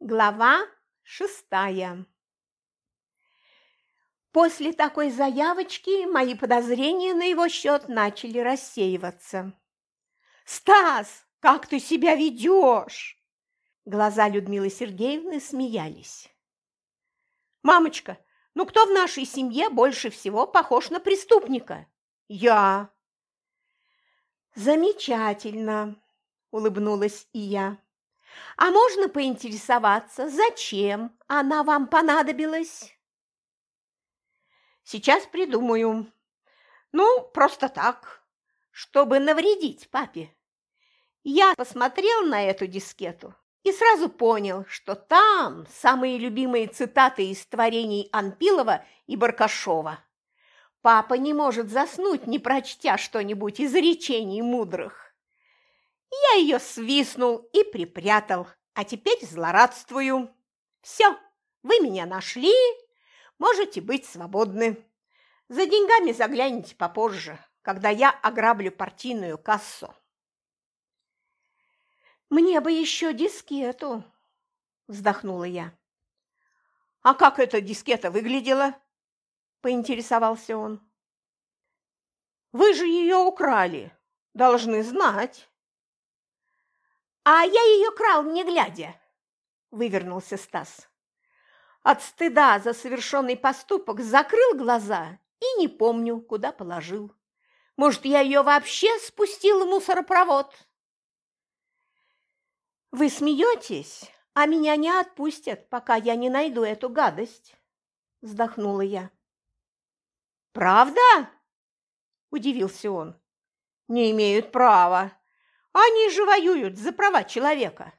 Глава шестая После такой заявочки мои подозрения на его счет начали рассеиваться. «Стас, как ты себя ведешь?» Глаза Людмилы Сергеевны смеялись. «Мамочка, ну кто в нашей семье больше всего похож на преступника?» «Я». «Замечательно», – улыбнулась и я. «А можно поинтересоваться, зачем она вам понадобилась?» «Сейчас придумаю. Ну, просто так, чтобы навредить папе. Я посмотрел на эту дискету и сразу понял, что там самые любимые цитаты из творений Анпилова и Баркашова. Папа не может заснуть, не прочтя что-нибудь из речений мудрых. Я ее свистнул и припрятал, а теперь злорадствую. Все, вы меня нашли, можете быть свободны. За деньгами загляните попозже, когда я ограблю партийную кассу. «Мне бы еще дискету», – вздохнула я. «А как эта дискета выглядела?» – поинтересовался он. «Вы же ее украли, должны знать». «А я ее крал, не глядя», – вывернулся Стас. От стыда за совершенный поступок закрыл глаза и не помню, куда положил. Может, я ее вообще спустил в мусоропровод?» «Вы смеетесь, а меня не отпустят, пока я не найду эту гадость», – вздохнула я. «Правда?» – удивился он. «Не имеют права. Они же воюют за права человека.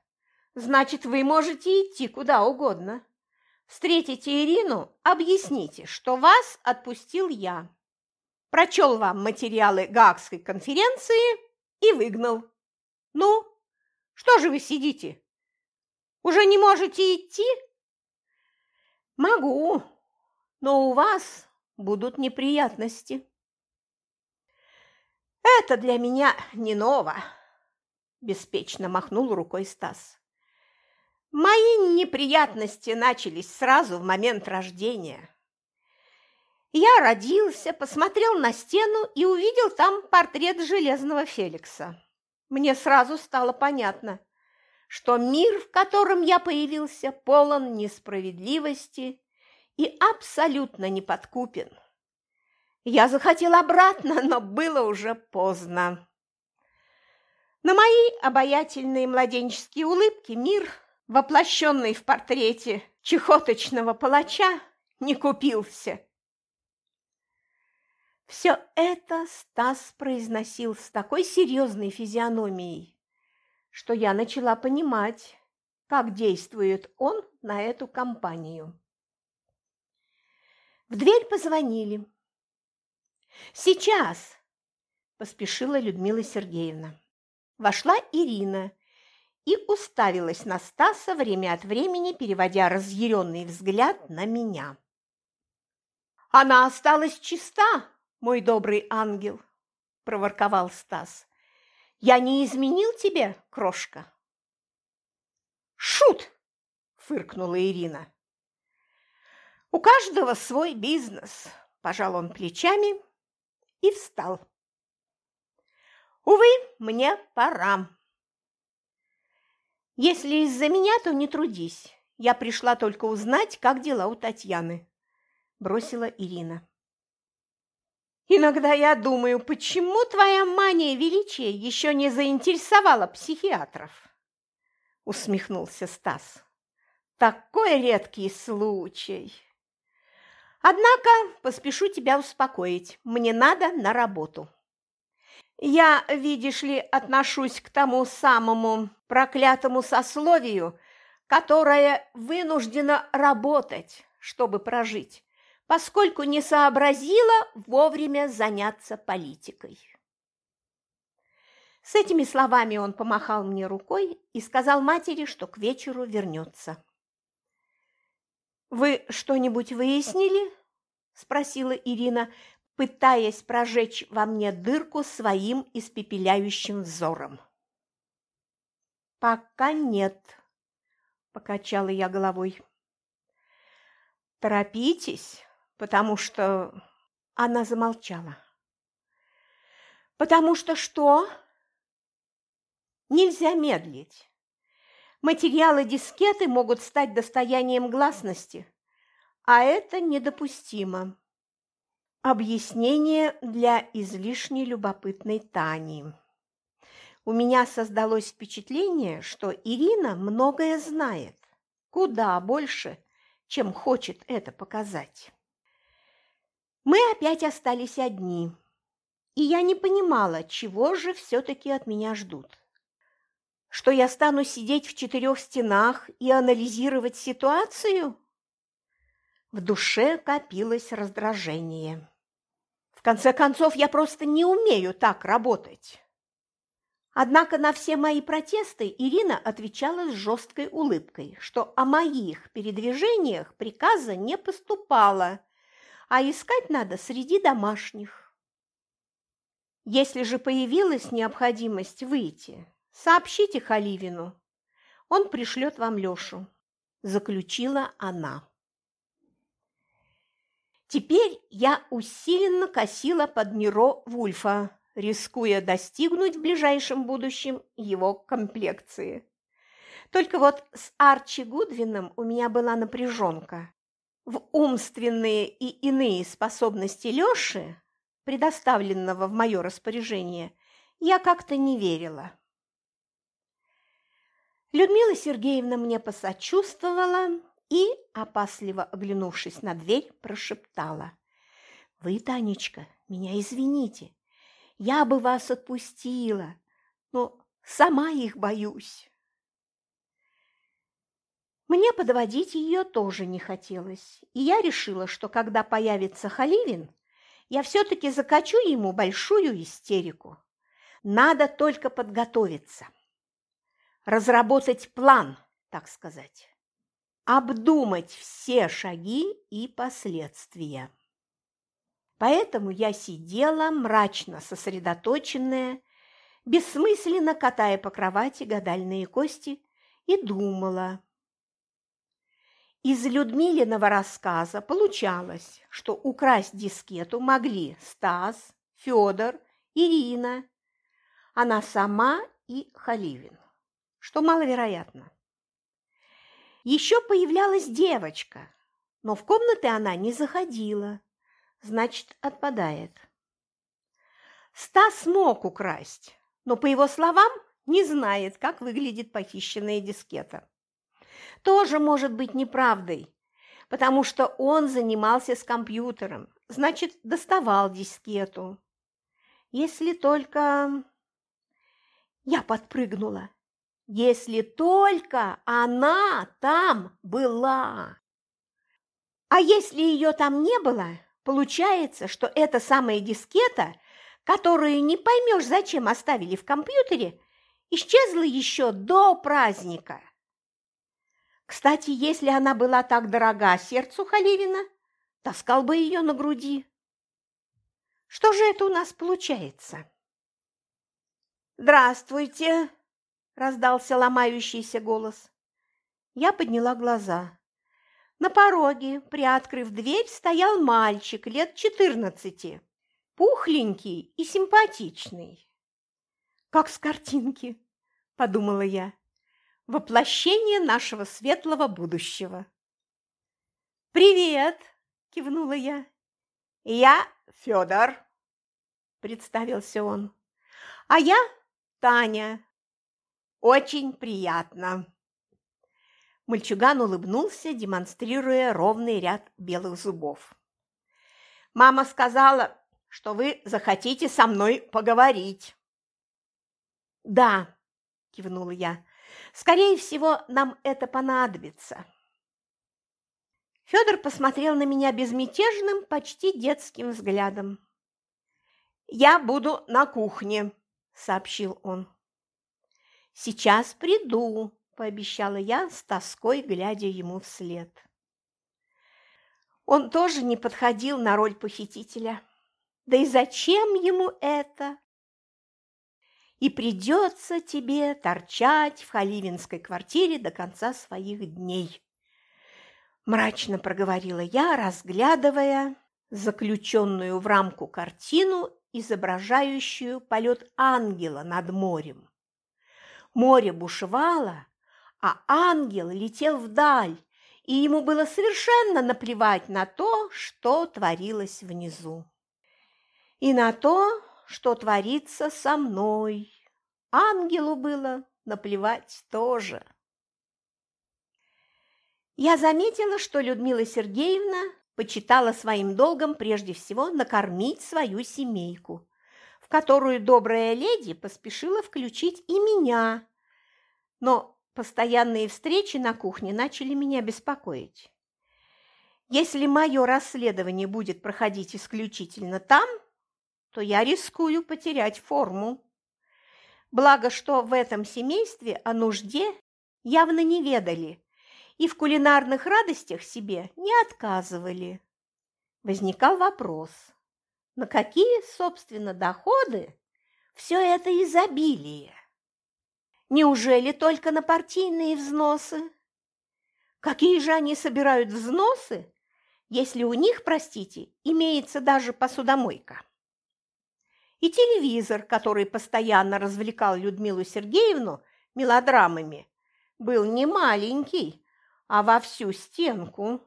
Значит, вы можете идти куда угодно. Встретите Ирину, объясните, что вас отпустил я. Прочел вам материалы Гаагской конференции и выгнал. Ну, что же вы сидите? Уже не можете идти? Могу, но у вас будут неприятности. Это для меня не ново, беспечно махнул рукой Стас. Мои неприятности начались сразу в момент рождения. Я родился, посмотрел на стену и увидел там портрет Железного Феликса мне сразу стало понятно, что мир, в котором я появился, полон несправедливости и абсолютно неподкупен. Я захотел обратно, но было уже поздно. На мои обаятельные младенческие улыбки мир, воплощенный в портрете чехоточного палача, не купился. Все это Стас произносил с такой серьезной физиономией, что я начала понимать, как действует он на эту компанию. В дверь позвонили. «Сейчас!» – поспешила Людмила Сергеевна. Вошла Ирина и уставилась на Стаса время от времени, переводя разъяренный взгляд на меня. «Она осталась чиста!» мой добрый ангел, – проворковал Стас. «Я не изменил тебе, крошка?» «Шут!» – фыркнула Ирина. «У каждого свой бизнес», – пожал он плечами и встал. «Увы, мне пора». «Если из-за меня, то не трудись. Я пришла только узнать, как дела у Татьяны», – бросила Ирина. Иногда я думаю, почему твоя мания величия еще не заинтересовала психиатров? Усмехнулся Стас. Такой редкий случай. Однако поспешу тебя успокоить. Мне надо на работу. Я, видишь ли, отношусь к тому самому проклятому сословию, которое вынуждено работать, чтобы прожить поскольку не сообразила вовремя заняться политикой. С этими словами он помахал мне рукой и сказал матери, что к вечеру вернется. «Вы что-нибудь выяснили?» – спросила Ирина, пытаясь прожечь во мне дырку своим испепеляющим взором. «Пока нет», – покачала я головой. «Торопитесь, потому что...» Она замолчала. «Потому что что?» «Нельзя медлить. Материалы дискеты могут стать достоянием гласности, а это недопустимо». Объяснение для излишне любопытной Тани. У меня создалось впечатление, что Ирина многое знает, куда больше, чем хочет это показать. Мы опять остались одни, и я не понимала, чего же все-таки от меня ждут. Что я стану сидеть в четырех стенах и анализировать ситуацию? В душе копилось раздражение. В конце концов, я просто не умею так работать. Однако на все мои протесты Ирина отвечала с жесткой улыбкой, что о моих передвижениях приказа не поступало, а искать надо среди домашних. Если же появилась необходимость выйти, сообщите Халивину, он пришлет вам Лешу, заключила она. Теперь я усиленно косила под Неро Вульфа, рискуя достигнуть в ближайшем будущем его комплекции. Только вот с Арчи Гудвином у меня была напряженка. В умственные и иные способности Лёши, предоставленного в мое распоряжение, я как-то не верила. Людмила Сергеевна мне посочувствовала и, опасливо оглянувшись на дверь, прошептала. «Вы, Танечка, меня извините. Я бы вас отпустила, но сама их боюсь». Мне подводить ее тоже не хотелось, и я решила, что когда появится Халивин, я все-таки закачу ему большую истерику. Надо только подготовиться, разработать план, так сказать обдумать все шаги и последствия. Поэтому я сидела мрачно сосредоточенная, бессмысленно катая по кровати гадальные кости, и думала. Из Людмилиного рассказа получалось, что украсть дискету могли Стас, Федор, Ирина, она сама и Халивин, что маловероятно. Еще появлялась девочка, но в комнаты она не заходила, значит, отпадает. Стас смог украсть, но, по его словам, не знает, как выглядит похищенная дискета. Тоже может быть неправдой, потому что он занимался с компьютером, значит, доставал дискету. Если только... Я подпрыгнула если только она там была. А если ее там не было, получается, что эта самая дискета, которую не поймешь, зачем оставили в компьютере, исчезла еще до праздника. Кстати, если она была так дорога сердцу Халивина, таскал бы ее на груди. Что же это у нас получается? «Здравствуйте!» Раздался ломающийся голос. Я подняла глаза. На пороге, приоткрыв дверь, стоял мальчик лет четырнадцати, пухленький и симпатичный. «Как с картинки», – подумала я, – «воплощение нашего светлого будущего». «Привет!» – кивнула я. «Я Федор», – представился он. «А я Таня, очень приятно. Мальчуган улыбнулся, демонстрируя ровный ряд белых зубов. Мама сказала, что вы захотите со мной поговорить. Да, кивнула я. Скорее всего, нам это понадобится. Федор посмотрел на меня безмятежным, почти детским взглядом. «Я буду на кухне», – сообщил он. «Сейчас приду», – пообещала я с тоской, глядя ему вслед. Он тоже не подходил на роль похитителя. Да и зачем ему это? и придется тебе торчать в халивинской квартире до конца своих дней. Мрачно проговорила я, разглядывая заключенную в рамку картину, изображающую полет ангела над морем. Море бушевало, а ангел летел вдаль, и ему было совершенно наплевать на то, что творилось внизу. И на то, что творится со мной. Ангелу было наплевать тоже. Я заметила, что Людмила Сергеевна почитала своим долгом прежде всего накормить свою семейку, которую добрая леди поспешила включить и меня. Но постоянные встречи на кухне начали меня беспокоить. Если мое расследование будет проходить исключительно там, то я рискую потерять форму. Благо, что в этом семействе о нужде явно не ведали и в кулинарных радостях себе не отказывали. Возникал вопрос, на какие, собственно, доходы все это изобилие? Неужели только на партийные взносы? Какие же они собирают взносы, если у них, простите, имеется даже посудомойка? и телевизор, который постоянно развлекал Людмилу Сергеевну мелодрамами, был не маленький, а во всю стенку.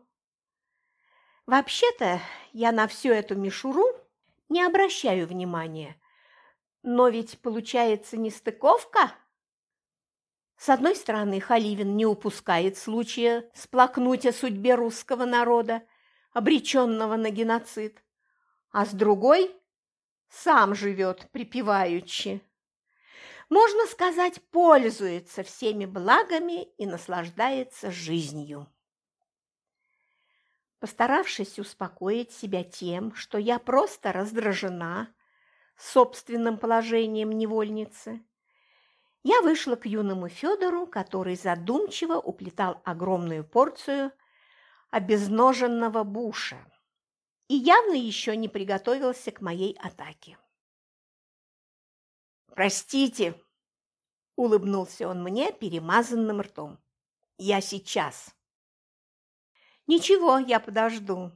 Вообще-то я на всю эту мишуру не обращаю внимания, но ведь получается нестыковка. С одной стороны, Халивин не упускает случая сплакнуть о судьбе русского народа, обреченного на геноцид, а с другой сам живет припеваючи. Можно сказать, пользуется всеми благами и наслаждается жизнью. Постаравшись успокоить себя тем, что я просто раздражена собственным положением невольницы, я вышла к юному Федору, который задумчиво уплетал огромную порцию обезноженного буша и явно еще не приготовился к моей атаке. «Простите!» – улыбнулся он мне перемазанным ртом. «Я сейчас!» «Ничего, я подожду!»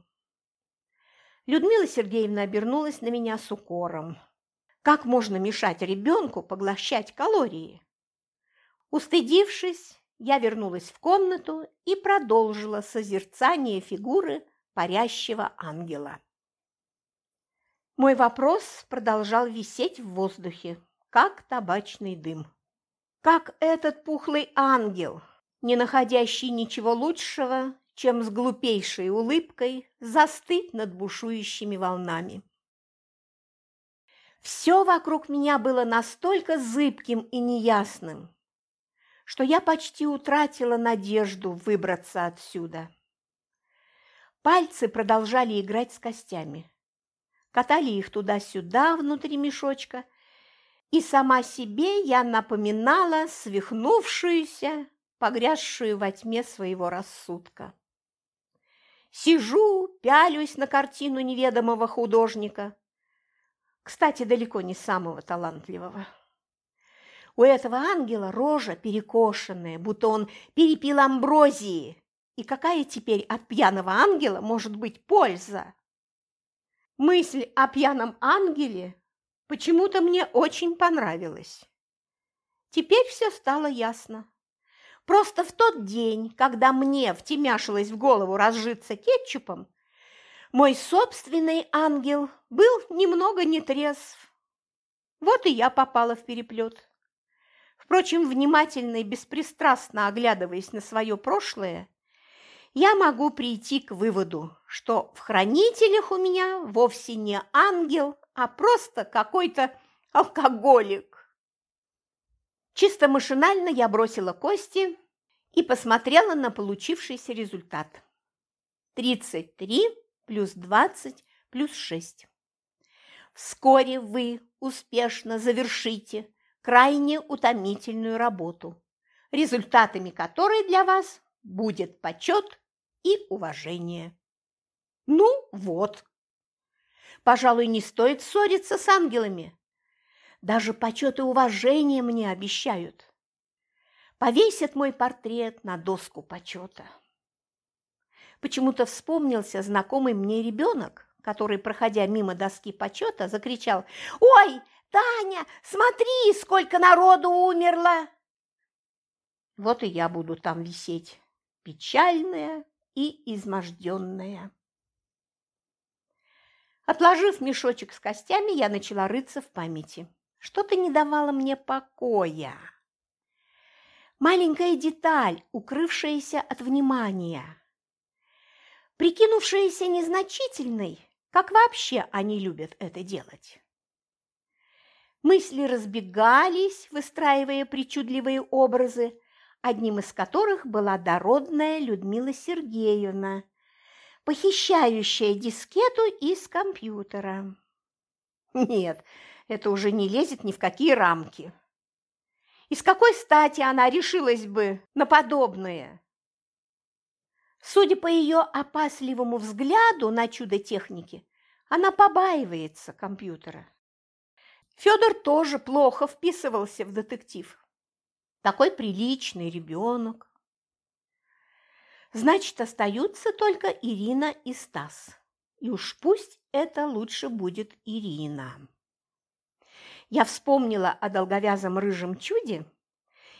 Людмила Сергеевна обернулась на меня с укором. «Как можно мешать ребенку поглощать калории?» Устыдившись, я вернулась в комнату и продолжила созерцание фигуры парящего ангела. Мой вопрос продолжал висеть в воздухе, как табачный дым. Как этот пухлый ангел, не находящий ничего лучшего, чем с глупейшей улыбкой застыть над бушующими волнами. Все вокруг меня было настолько зыбким и неясным, что я почти утратила надежду выбраться отсюда. Пальцы продолжали играть с костями. Катали их туда-сюда внутри мешочка, и сама себе я напоминала свихнувшуюся, погрязшую во тьме своего рассудка. Сижу, пялюсь на картину неведомого художника, кстати, далеко не самого талантливого. У этого ангела рожа перекошенная, будто он перепил амброзии, и какая теперь от пьяного ангела может быть польза? Мысль о пьяном ангеле почему-то мне очень понравилась. Теперь все стало ясно. Просто в тот день, когда мне втемяшилось в голову разжиться кетчупом, мой собственный ангел был немного нетрезв. Вот и я попала в переплет. Впрочем, внимательно и беспристрастно оглядываясь на свое прошлое, я могу прийти к выводу, что в хранителях у меня вовсе не ангел, а просто какой-то алкоголик. Чисто машинально я бросила кости и посмотрела на получившийся результат. 33 плюс 20 плюс 6. Вскоре вы успешно завершите крайне утомительную работу, результатами которой для вас будет почет и уважение. Ну вот. Пожалуй, не стоит ссориться с ангелами. Даже почет и уважение мне обещают. Повесят мой портрет на доску почета. Почему-то вспомнился знакомый мне ребенок, который, проходя мимо доски почета, закричал «Ой, Таня, смотри, сколько народу умерло!» Вот и я буду там висеть, печальная и изможденная. Отложив мешочек с костями, я начала рыться в памяти. Что-то не давало мне покоя. Маленькая деталь, укрывшаяся от внимания. Прикинувшаяся незначительной, как вообще они любят это делать. Мысли разбегались, выстраивая причудливые образы, одним из которых была дородная Людмила Сергеевна, похищающая дискету из компьютера. Нет, это уже не лезет ни в какие рамки. И с какой стати она решилась бы на подобное? Судя по ее опасливому взгляду на чудо техники, она побаивается компьютера. Федор тоже плохо вписывался в детектив. Такой приличный ребенок. Значит, остаются только Ирина и Стас. И уж пусть это лучше будет Ирина. Я вспомнила о долговязом рыжем чуде,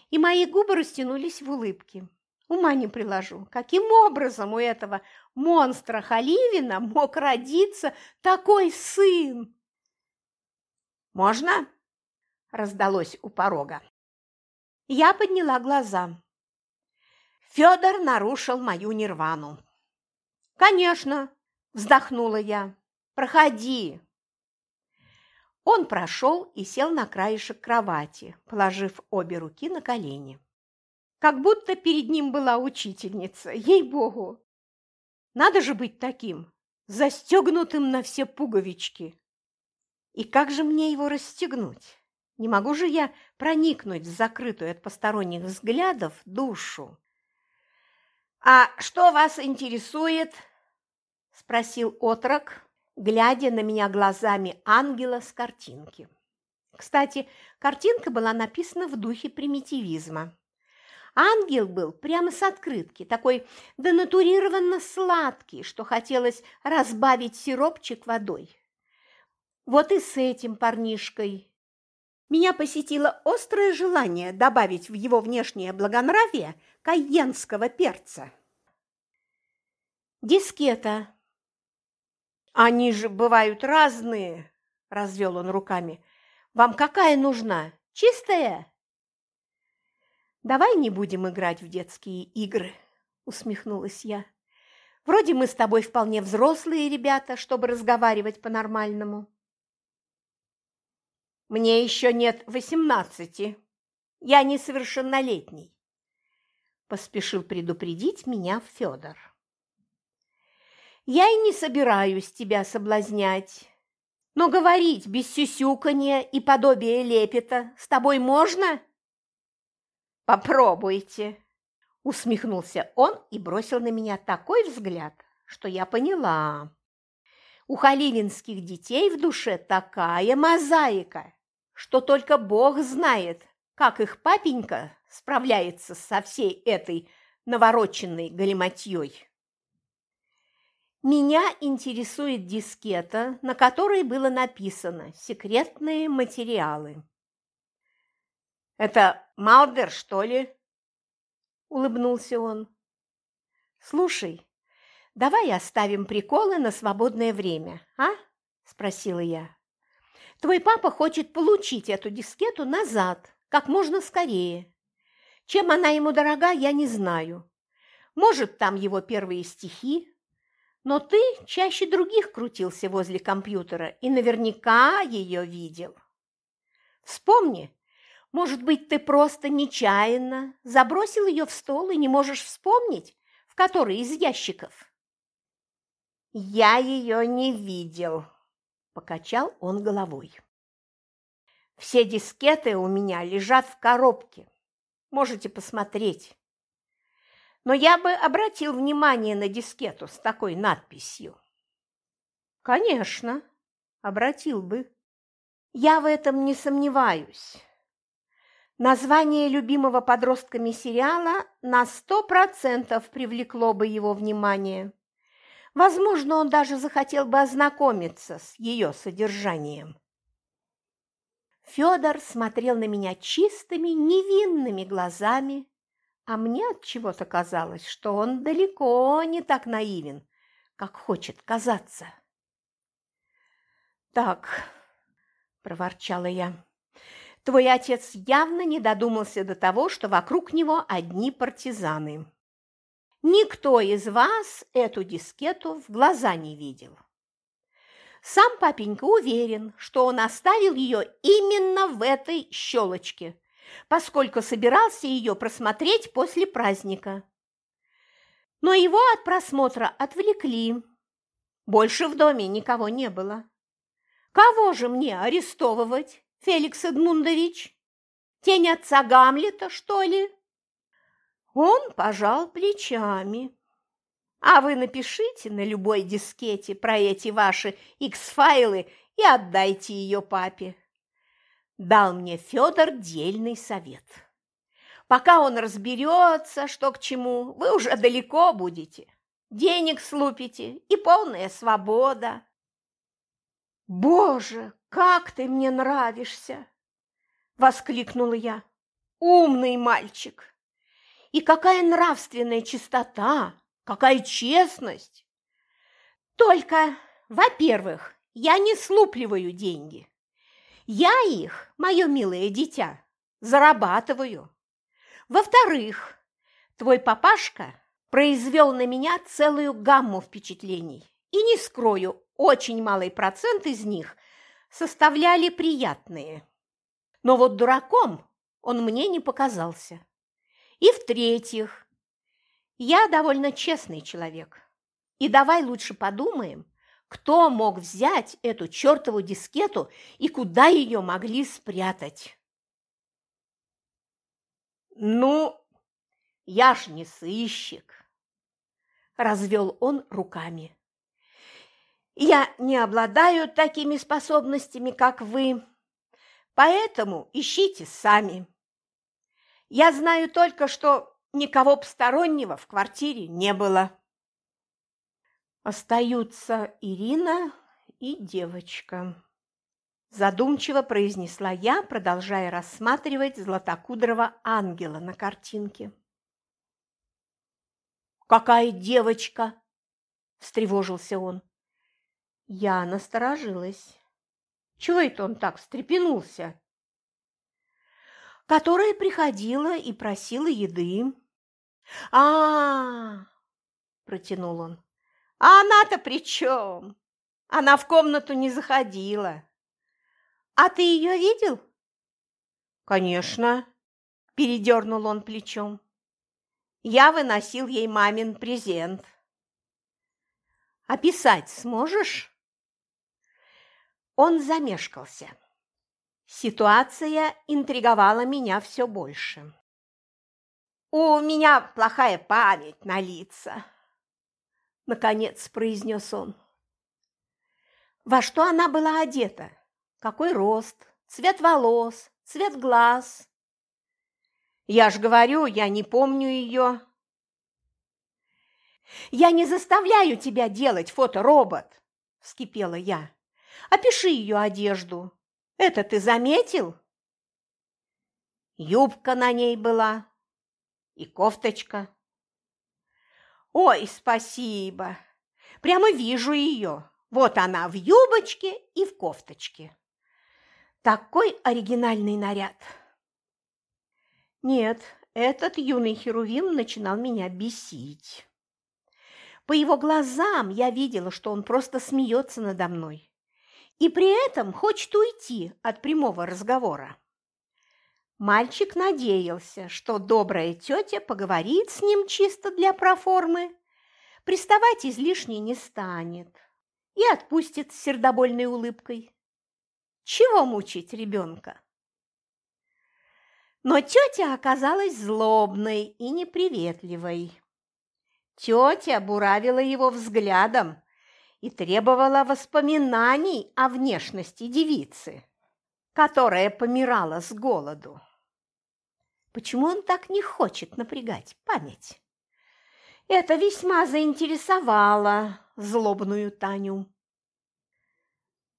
и мои губы растянулись в улыбке. Ума не приложу, каким образом у этого монстра Халивина мог родиться такой сын? «Можно?» – раздалось у порога. Я подняла глаза. Федор нарушил мою нирвану. «Конечно!» – вздохнула я. «Проходи!» Он прошел и сел на краешек кровати, положив обе руки на колени. Как будто перед ним была учительница, ей-богу! Надо же быть таким, застегнутым на все пуговички. И как же мне его расстегнуть? Не могу же я проникнуть в закрытую от посторонних взглядов душу. «А что вас интересует?» – спросил отрок, глядя на меня глазами ангела с картинки. Кстати, картинка была написана в духе примитивизма. Ангел был прямо с открытки, такой денатурированно сладкий, что хотелось разбавить сиропчик водой. Вот и с этим парнишкой. Меня посетило острое желание добавить в его внешнее благонравие кайенского перца. Дискета. Они же бывают разные, развел он руками. Вам какая нужна? Чистая? Давай не будем играть в детские игры, усмехнулась я. Вроде мы с тобой вполне взрослые ребята, чтобы разговаривать по-нормальному. Мне еще нет восемнадцати. Я несовершеннолетний. Поспешил предупредить меня Федор. Я и не собираюсь тебя соблазнять. Но говорить без сюсюканья и подобия лепета с тобой можно? Попробуйте. Усмехнулся он и бросил на меня такой взгляд, что я поняла. У халивинских детей в душе такая мозаика, что только Бог знает, как их папенька справляется со всей этой навороченной галиматьей. Меня интересует дискета, на которой было написано «Секретные материалы». «Это Малдер, что ли?» – улыбнулся он. «Слушай, давай оставим приколы на свободное время, а?» – спросила я. Твой папа хочет получить эту дискету назад, как можно скорее. Чем она ему дорога, я не знаю. Может, там его первые стихи, но ты чаще других крутился возле компьютера и наверняка ее видел. Вспомни, может быть, ты просто нечаянно забросил ее в стол и не можешь вспомнить, в который из ящиков? Я ее не видел, Покачал он головой. Все дискеты у меня лежат в коробке. Можете посмотреть. Но я бы обратил внимание на дискету с такой надписью. Конечно, обратил бы. Я в этом не сомневаюсь. Название любимого подростками сериала на сто процентов привлекло бы его внимание. Возможно, он даже захотел бы ознакомиться с ее содержанием. Федор смотрел на меня чистыми, невинными глазами, а мне от чего-то казалось, что он далеко не так наивен, как хочет казаться. Так, проворчала я. Твой отец явно не додумался до того, что вокруг него одни партизаны. Никто из вас эту дискету в глаза не видел. Сам папенька уверен, что он оставил ее именно в этой щелочке, поскольку собирался ее просмотреть после праздника. Но его от просмотра отвлекли. Больше в доме никого не было. Кого же мне арестовывать, Феликс Эдмундович? Тень отца Гамлета, что ли? Он пожал плечами. А вы напишите на любой дискете про эти ваши X-файлы и отдайте ее папе. Дал мне Федор дельный совет. Пока он разберется, что к чему, вы уже далеко будете. Денег слупите и полная свобода. «Боже, как ты мне нравишься!» – воскликнула я. «Умный мальчик! И какая нравственная чистота, какая честность! Только, во-первых, я не слупливаю деньги. Я их, мое милое дитя, зарабатываю. Во-вторых, твой папашка произвел на меня целую гамму впечатлений. И не скрою, очень малый процент из них составляли приятные. Но вот дураком он мне не показался. И в-третьих, я довольно честный человек. И давай лучше подумаем, кто мог взять эту чертову дискету и куда ее могли спрятать. «Ну, я ж не сыщик», – развел он руками. «Я не обладаю такими способностями, как вы, поэтому ищите сами. Я знаю только, что никого постороннего в квартире не было». Остаются Ирина и девочка задумчиво произнесла я, продолжая рассматривать златокудрого ангела на картинке. «Какая девочка!» – встревожился он. Я насторожилась. Чего это он так встрепенулся? Которая приходила и просила еды. а, -а, -а протянул он. «А она-то при чем? Она в комнату не заходила. «А ты ее видел?» «Конечно», – передернул он плечом. «Я выносил ей мамин презент». «Описать сможешь?» Он замешкался. Ситуация интриговала меня все больше. «У меня плохая память на лица», – наконец произнес он. «Во что она была одета?» Какой рост, цвет волос, цвет глаз. Я ж говорю, я не помню ее. Я не заставляю тебя делать фоторобот, вскипела я. Опиши ее одежду. Это ты заметил? Юбка на ней была и кофточка. Ой, спасибо. Прямо вижу ее. Вот она в юбочке и в кофточке. Такой оригинальный наряд! Нет, этот юный херувим начинал меня бесить. По его глазам я видела, что он просто смеется надо мной и при этом хочет уйти от прямого разговора. Мальчик надеялся, что добрая тетя поговорит с ним чисто для проформы, приставать излишне не станет и отпустит с сердобольной улыбкой. Чего мучить ребенка? Но тетя оказалась злобной и неприветливой. Тетя буравила его взглядом и требовала воспоминаний о внешности девицы. которая помирала с голоду. Почему он так не хочет напрягать память? Это весьма заинтересовало злобную Таню.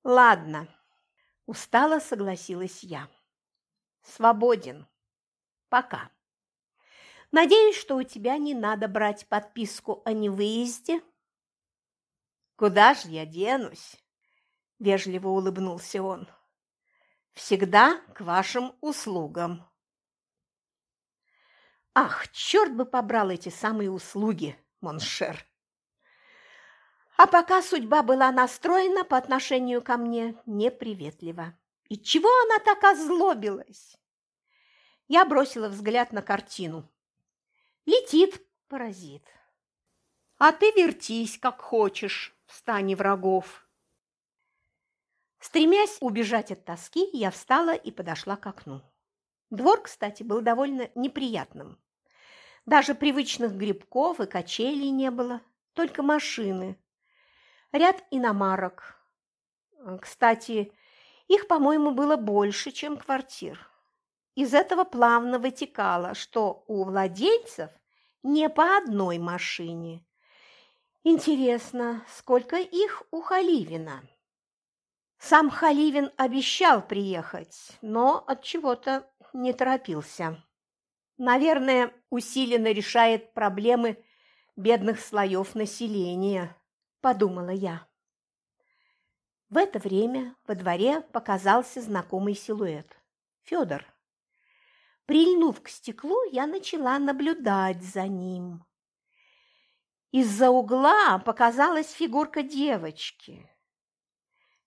Ладно, устало согласилась я. Свободен. Пока. Надеюсь, что у тебя не надо брать подписку о невыезде. Куда же я денусь? Вежливо улыбнулся он. Всегда к вашим услугам. Ах, черт бы побрал эти самые услуги, mon cher! А пока судьба была настроена по отношению ко мне неприветливо. И чего она так озлобилась? Я бросила взгляд на картину. Летит паразит. А ты вертись, как хочешь, в стане врагов. Стремясь убежать от тоски, я встала и подошла к окну. Двор, кстати, был довольно неприятным. Даже привычных грибков и качелей не было, только машины. Ряд иномарок. Кстати, их, по-моему, было больше, чем квартир. Из этого плавно вытекало, что у владельцев не по одной машине. Интересно, сколько их у Халивина? Сам Халивин обещал приехать, но от чего-то не торопился. Наверное, усиленно решает проблемы бедных слоев населения, подумала я. В это время во дворе показался знакомый силуэт. Федор. Прильнув к стеклу, я начала наблюдать за ним. Из-за угла показалась фигурка девочки.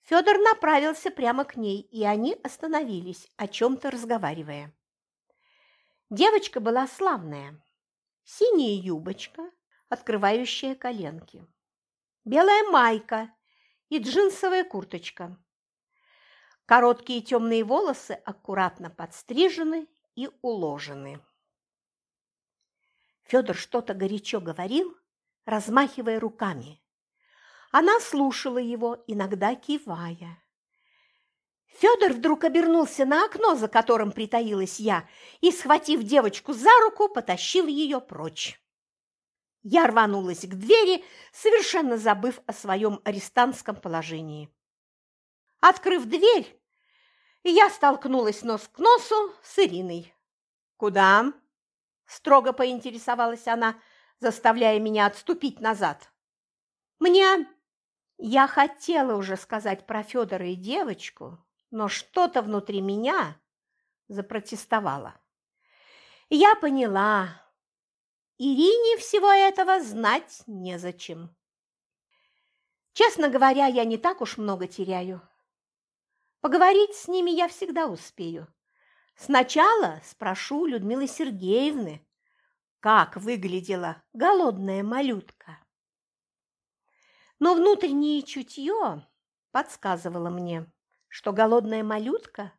Федор направился прямо к ней, и они остановились, о чем-то разговаривая. Девочка была славная. Синяя юбочка, открывающая коленки. Белая майка и джинсовая курточка. Короткие темные волосы аккуратно подстрижены и уложены. Федор что-то горячо говорил, размахивая руками. Она слушала его, иногда кивая. Федор вдруг обернулся на окно, за которым притаилась я, и, схватив девочку за руку, потащил ее прочь. Я рванулась к двери, совершенно забыв о своем арестантском положении. Открыв дверь, я столкнулась нос к носу с Ириной. «Куда?» – строго поинтересовалась она, заставляя меня отступить назад. «Мне...» Я хотела уже сказать про Федора и девочку, но что-то внутри меня запротестовало. Я поняла, Ирине всего этого знать незачем. Честно говоря, я не так уж много теряю. Поговорить с ними я всегда успею. Сначала спрошу Людмилы Сергеевны, как выглядела голодная малютка. Но внутреннее чутье подсказывало мне, что голодная малютка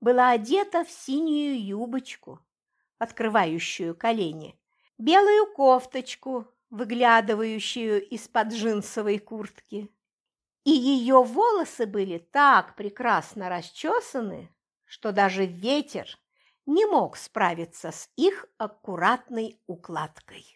была одета в синюю юбочку, открывающую колени, белую кофточку, выглядывающую из-под джинсовой куртки. И ее волосы были так прекрасно расчесаны, что даже ветер не мог справиться с их аккуратной укладкой.